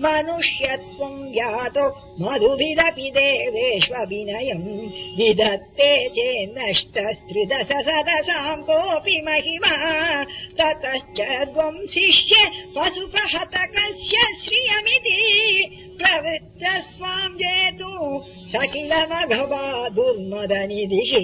मनुष्यत्वम् यातो मधुभिदपि देवेष्वभिनयम् विधत्ते चेन्नष्टस्त्रिदश सदसाम् कोऽपि महिमा ततश्च त्वंशिष्य पशुपहतकस्य श्रियमिति प्रवृत्त स्वाम् जेतु सकिलमघवा दुर्मदनिधिः।